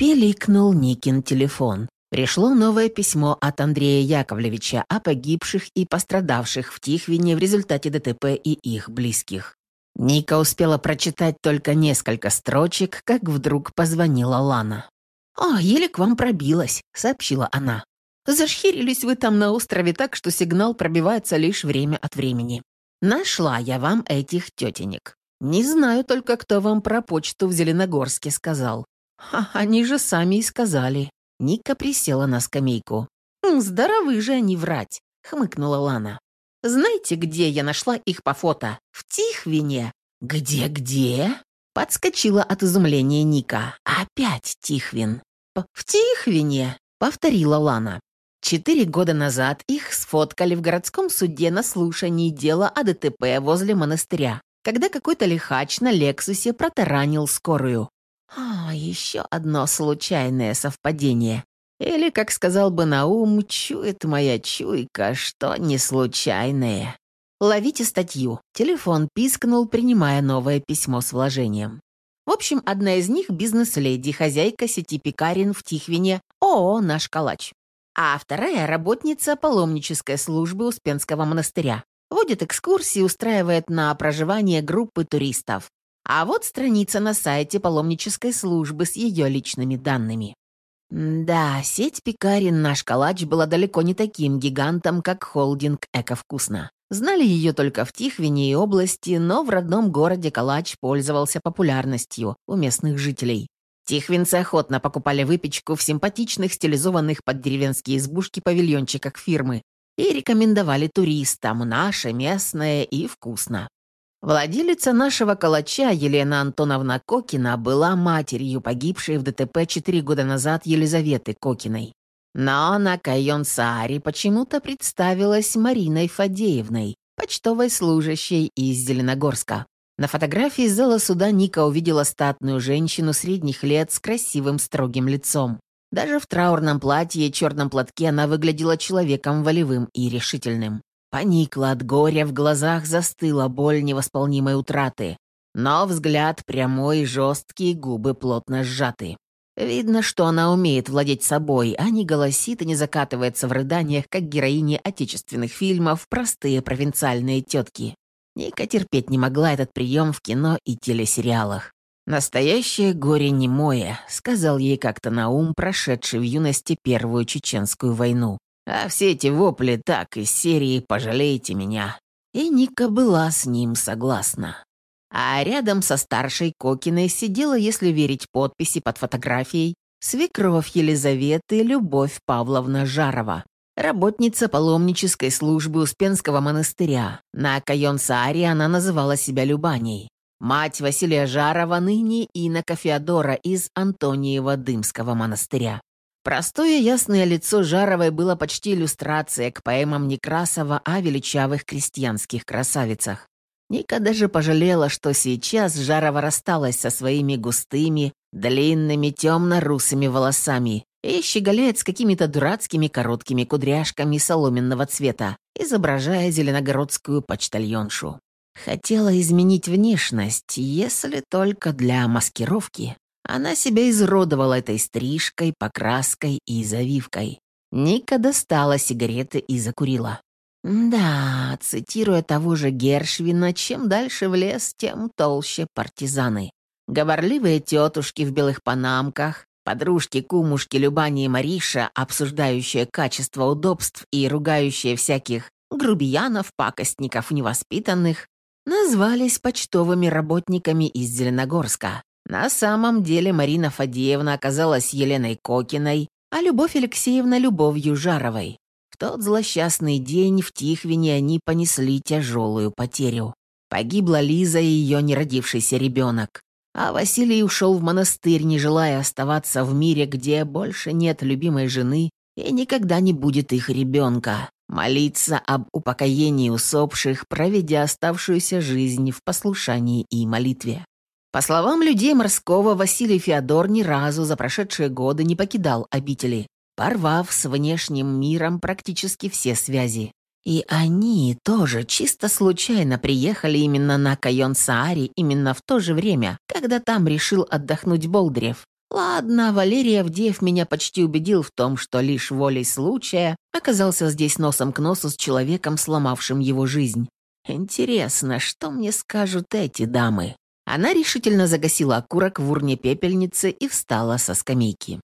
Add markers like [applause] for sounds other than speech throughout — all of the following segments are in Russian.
Пиликнул Никин телефон. Пришло новое письмо от Андрея Яковлевича о погибших и пострадавших в Тихвине в результате ДТП и их близких. Ника успела прочитать только несколько строчек, как вдруг позвонила Лана. «О, еле к вам пробилась», — сообщила она. «Зашхирились вы там на острове так, что сигнал пробивается лишь время от времени. Нашла я вам этих тетенек. Не знаю только, кто вам про почту в Зеленогорске сказал. Ха, они же сами и сказали». Ника присела на скамейку. «Здоровы же они врать», — хмыкнула Лана. «Знаете, где я нашла их по фото? В Тихвине». «Где-где?» Подскочила от изумления Ника. «Опять Тихвин». «В Тихвине», — повторила Лана. Четыре года назад их сфоткали в городском суде на слушании дела о ДТП возле монастыря, когда какой-то лихач на Лексусе протаранил скорую. А, еще одно случайное совпадение. Или, как сказал бы Наум, чует моя чуйка, что не случайное. Ловите статью. Телефон пискнул, принимая новое письмо с вложением. В общем, одна из них — бизнес-леди, хозяйка сети пекарен в Тихвине, ООО «Наш калач». А вторая — работница паломнической службы Успенского монастыря. Водит экскурсии, устраивает на проживание группы туристов. А вот страница на сайте паломнической службы с ее личными данными. Да, сеть пекарен «Наш калач» была далеко не таким гигантом, как холдинг «Эко-вкусно». Знали ее только в Тихвине и области, но в родном городе калач пользовался популярностью у местных жителей. Тихвинцы охотно покупали выпечку в симпатичных стилизованных под деревенские избушки павильончиках фирмы и рекомендовали туристам наше, местное и вкусно. Владелица нашего калача Елена Антоновна Кокина была матерью погибшей в ДТП четыре года назад Елизаветы Кокиной. Но на Кайон-Сааре почему-то представилась Мариной Фадеевной, почтовой служащей из Зеленогорска. На фотографии из зала суда Ника увидела статную женщину средних лет с красивым строгим лицом. Даже в траурном платье и черном платке она выглядела человеком волевым и решительным. Поникла от горя, в глазах застыла боль невосполнимой утраты. Но взгляд прямой, жесткий, губы плотно сжаты. Видно, что она умеет владеть собой, а не голосит и не закатывается в рыданиях, как героини отечественных фильмов «Простые провинциальные тетки». Ника терпеть не могла этот прием в кино и телесериалах. «Настоящее горе немое», — сказал ей как-то на ум, прошедший в юности Первую Чеченскую войну. А все эти вопли так из серии «Пожалейте меня». И Ника была с ним согласна. А рядом со старшей Кокиной сидела, если верить подписи под фотографией, свекровь Елизаветы Любовь Павловна Жарова, работница паломнической службы Успенского монастыря. На Кайон-Сааре она называла себя Любаней. Мать Василия Жарова ныне Инна Феодора из Антониева-Дымского монастыря. Простое ясное лицо Жаровой было почти иллюстрация к поэмам Некрасова о величавых крестьянских красавицах. Ника даже пожалела, что сейчас Жарова рассталась со своими густыми, длинными темно-русыми волосами и щеголяет с какими-то дурацкими короткими кудряшками соломенного цвета, изображая зеленогородскую почтальоншу. Хотела изменить внешность, если только для маскировки. Она себя изродовала этой стрижкой, покраской и завивкой. Ника достала сигареты и закурила. Да, цитируя того же Гершвина, чем дальше в лес, тем толще партизаны. Говорливые тетушки в белых панамках, подружки, кумушки Любани и Мариша, обсуждающие качество удобств и ругающие всяких грубиянов, пакостников, невоспитанных, назвались почтовыми работниками из Зеленогорска. На самом деле Марина Фадеевна оказалась Еленой Кокиной, а Любовь Алексеевна — Любовью Жаровой. В тот злосчастный день в Тихвине они понесли тяжелую потерю. Погибла Лиза и ее неродившийся ребенок. А Василий ушел в монастырь, не желая оставаться в мире, где больше нет любимой жены и никогда не будет их ребенка. Молиться об упокоении усопших, проведя оставшуюся жизнь в послушании и молитве. По словам людей морского, Василий Феодор ни разу за прошедшие годы не покидал обители, порвав с внешним миром практически все связи. И они тоже чисто случайно приехали именно на Кайон-Саари именно в то же время, когда там решил отдохнуть Болдырев. Ладно, Валерий Авдеев меня почти убедил в том, что лишь волей случая оказался здесь носом к носу с человеком, сломавшим его жизнь. Интересно, что мне скажут эти дамы? Она решительно загасила окурок в урне пепельницы и встала со скамейки.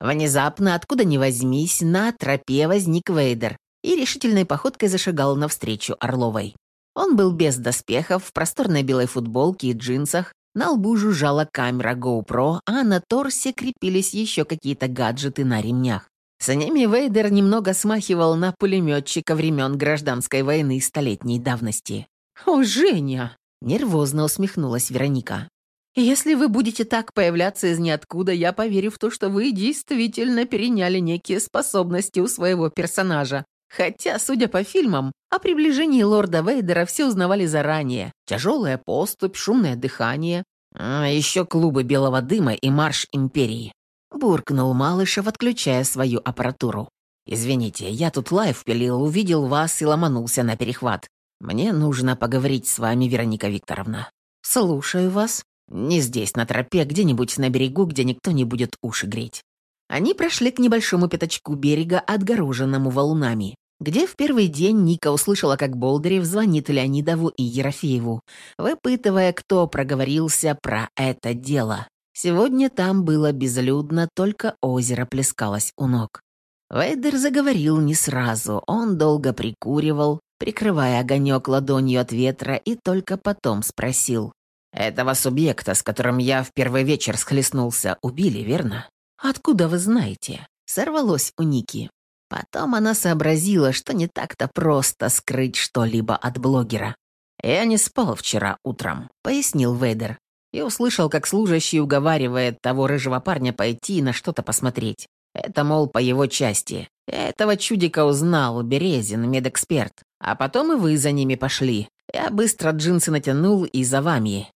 Внезапно, откуда ни возьмись, на тропе возник Вейдер и решительной походкой зашагал навстречу Орловой. Он был без доспехов, в просторной белой футболке и джинсах, на лбу жужжала камера GoPro, а на торсе крепились еще какие-то гаджеты на ремнях. С ними Вейдер немного смахивал на пулеметчика времен гражданской войны столетней давности. «О, Женя!» — нервозно усмехнулась Вероника. «Если вы будете так появляться из ниоткуда, я поверю в то, что вы действительно переняли некие способности у своего персонажа. Хотя, судя по фильмам, о приближении лорда Вейдера все узнавали заранее. Тяжелая поступь, шумное дыхание, а еще клубы белого дыма и марш империи. Буркнул Малышев, отключая свою аппаратуру. «Извините, я тут live пилил, увидел вас и ломанулся на перехват. Мне нужно поговорить с вами, Вероника Викторовна». «Слушаю вас». «Не здесь, на тропе, где-нибудь на берегу, где никто не будет уши греть». Они прошли к небольшому пятачку берега, отгороженному валунами, где в первый день Ника услышала, как Болдырев звонит Леонидову и Ерофееву, выпытывая, кто проговорился про это дело. Сегодня там было безлюдно, только озеро плескалось у ног. Вейдер заговорил не сразу, он долго прикуривал, прикрывая огонек ладонью от ветра, и только потом спросил. «Этого субъекта, с которым я в первый вечер схлестнулся, убили, верно?» «Откуда вы знаете?» — сорвалось у Ники. Потом она сообразила, что не так-то просто скрыть что-либо от блогера. «Я не спал вчера утром», — пояснил Вейдер. И услышал, как служащий уговаривает того рыжего парня пойти на что-то посмотреть. Это, мол, по его части. Я этого чудика узнал, Березин, медэксперт. А потом и вы за ними пошли. Я быстро джинсы натянул и за вами.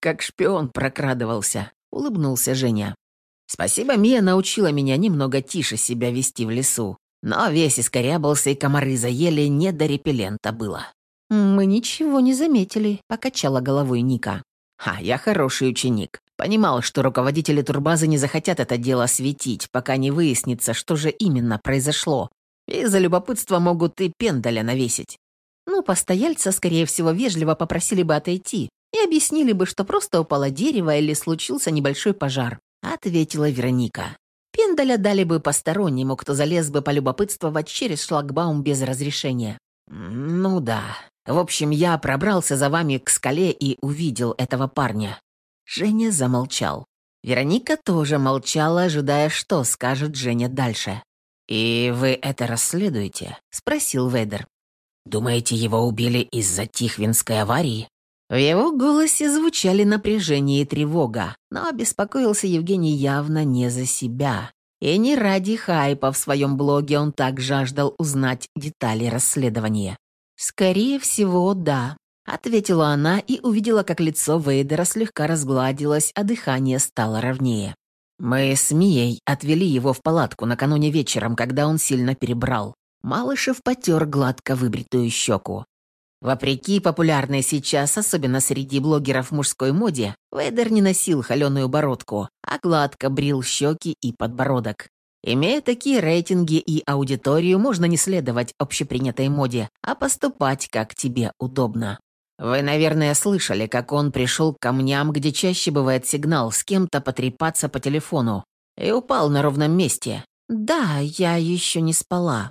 Как шпион прокрадывался, улыбнулся Женя. Спасибо, Мия научила меня немного тише себя вести в лесу. Но весь искорябался, и комары заели, не до репеллента было. «Мы ничего не заметили», — покачала головой Ника. «Ха, я хороший ученик. Понимал, что руководители турбазы не захотят это дело светить, пока не выяснится, что же именно произошло. И за любопытство могут и пендаля навесить. Ну, постояльца, скорее всего, вежливо попросили бы отойти и объяснили бы, что просто упало дерево или случился небольшой пожар. — ответила Вероника. Пендаля дали бы постороннему, кто залез бы полюбопытствовать через шлагбаум без разрешения. «Ну да. В общем, я пробрался за вами к скале и увидел этого парня». Женя замолчал. Вероника тоже молчала, ожидая, что скажет Женя дальше. «И вы это расследуете?» — спросил Ведер. «Думаете, его убили из-за Тихвинской аварии?» В его голосе звучали напряжение и тревога, но обеспокоился Евгений явно не за себя. И не ради хайпа в своем блоге он так жаждал узнать детали расследования. «Скорее всего, да», — ответила она и увидела, как лицо Вейдера слегка разгладилось, а дыхание стало ровнее. «Мы с Мией отвели его в палатку накануне вечером, когда он сильно перебрал. Малышев потер гладко выбритую щеку. Вопреки популярной сейчас, особенно среди блогеров мужской моде, Вейдер не носил холеную бородку, а гладко брил щеки и подбородок. Имея такие рейтинги и аудиторию, можно не следовать общепринятой моде, а поступать, как тебе удобно. Вы, наверное, слышали, как он пришел к камням, где чаще бывает сигнал с кем-то потрепаться по телефону, и упал на ровном месте. Да, я еще не спала.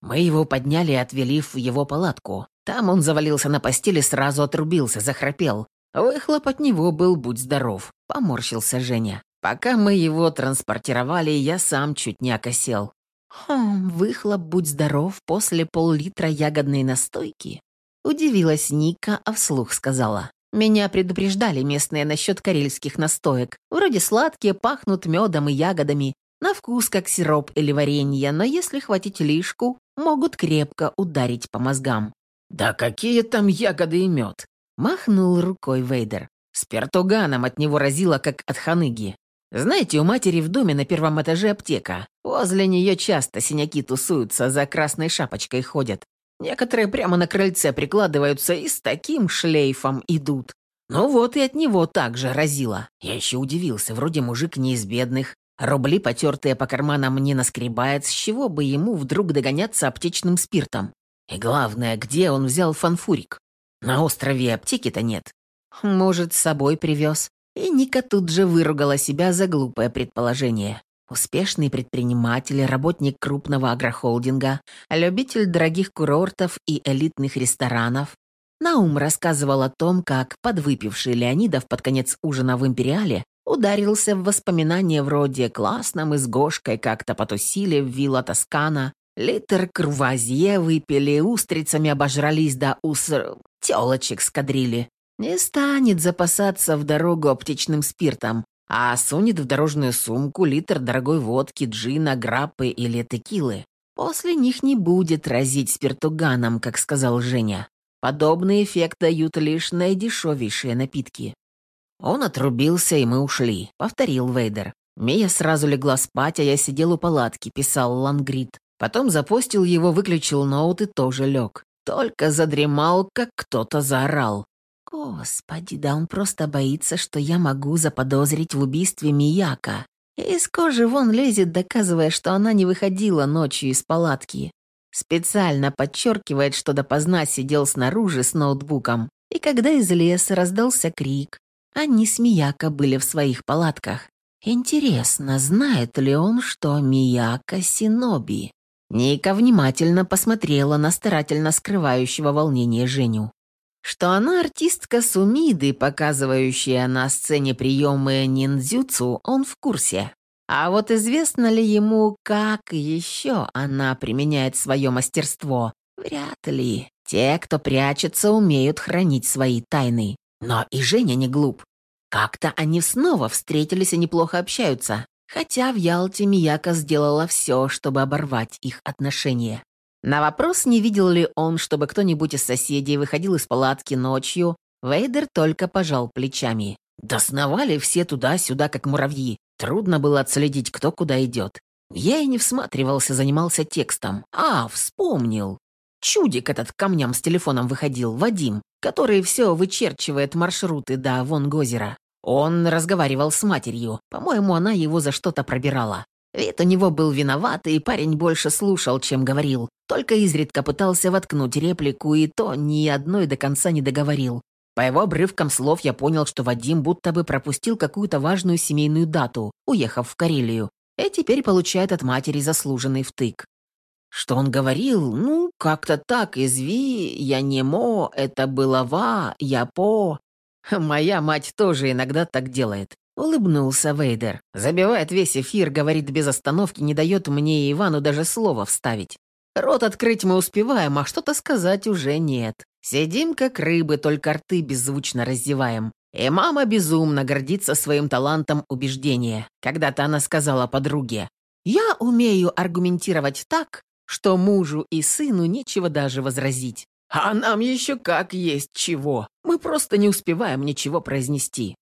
Мы его подняли и отвели в его палатку. Там он завалился на постели, сразу отрубился, захрапел. Выхлоп от него был «Будь здоров», — поморщился Женя. Пока мы его транспортировали, я сам чуть не окосел. «Хм, выхлоп «Будь здоров» после пол-литра ягодной настойки?» Удивилась Ника, а вслух сказала. «Меня предупреждали местные насчет карельских настоек. Вроде сладкие, пахнут медом и ягодами, на вкус как сироп или варенье, но если хватить лишку, могут крепко ударить по мозгам. «Да какие там ягоды и мед!» — махнул рукой Вейдер. Спиртуганом от него разило, как от ханыги. Знаете, у матери в доме на первом этаже аптека. Возле нее часто синяки тусуются, за красной шапочкой ходят. Некоторые прямо на крыльце прикладываются и с таким шлейфом идут. Ну вот и от него так же разило. Я еще удивился, вроде мужик не из бедных, рубли потертые по карманам не наскребает, с чего бы ему вдруг догоняться аптечным спиртом. И главное, где он взял фанфурик? На острове аптеки-то нет. Может, с собой привез. И Ника тут же выругала себя за глупое предположение. Успешный предприниматель, работник крупного агрохолдинга, любитель дорогих курортов и элитных ресторанов. Наум рассказывал о том, как подвыпивший Леонидов под конец ужина в «Империале» ударился в воспоминания вроде «классно мы с Гошкой как-то потусили в вилла Тоскана», «литр курвазье выпили, устрицами обожрались да уср... тёлочек скадрили». Не станет запасаться в дорогу аптечным спиртом, а сунет в дорожную сумку литр дорогой водки, джина, граппы или текилы. После них не будет разить спиртуганом, как сказал Женя. Подобный эффект дают лишь наидешевейшие напитки. Он отрубился, и мы ушли, повторил Вейдер. Мия сразу легла спать, а я сидел у палатки, писал лангрид. Потом запостил его, выключил ноут и тоже лег. Только задремал, как кто-то заорал. Господи, да он просто боится, что я могу заподозрить в убийстве Мияка. Из кожи вон лезет, доказывая, что она не выходила ночью из палатки. Специально подчеркивает, что допоздна сидел снаружи с ноутбуком. И когда из леса раздался крик, они с Мияка были в своих палатках. Интересно, знает ли он, что Мияка Синоби? Ника внимательно посмотрела на старательно скрывающего волнение Женю. Что она артистка Сумиды, показывающая на сцене приемы ниндзюцу, он в курсе. А вот известно ли ему, как еще она применяет свое мастерство? Вряд ли. Те, кто прячется, умеют хранить свои тайны. Но и Женя не глуп. Как-то они снова встретились и неплохо общаются. Хотя в Ялте Мияка сделала все, чтобы оборвать их отношения. На вопрос, не видел ли он, чтобы кто-нибудь из соседей выходил из палатки ночью, Вейдер только пожал плечами. Да сновали все туда-сюда, как муравьи. Трудно было отследить, кто куда идет. Я и не всматривался, занимался текстом. А, вспомнил. Чудик этот камням с телефоном выходил, Вадим, который все вычерчивает маршруты до Вонгозера. Он разговаривал с матерью. По-моему, она его за что-то пробирала. Вид у него был виноватый, и парень больше слушал, чем говорил. Только изредка пытался воткнуть реплику, и то ни одной до конца не договорил. По его обрывкам слов я понял, что Вадим будто бы пропустил какую-то важную семейную дату, уехав в Карелию, и теперь получает от матери заслуженный втык. Что он говорил? Ну, как-то так, изви, я не мо, это было ва, я по. [laughs] Моя мать тоже иногда так делает. Улыбнулся Вейдер. Забивает весь эфир, говорит без остановки, не дает мне и Ивану даже слова вставить. Рот открыть мы успеваем, а что-то сказать уже нет. Сидим как рыбы, только рты беззвучно раздеваем. И мама безумно гордится своим талантом убеждения. Когда-то она сказала подруге, «Я умею аргументировать так, что мужу и сыну нечего даже возразить. А нам еще как есть чего. Мы просто не успеваем ничего произнести.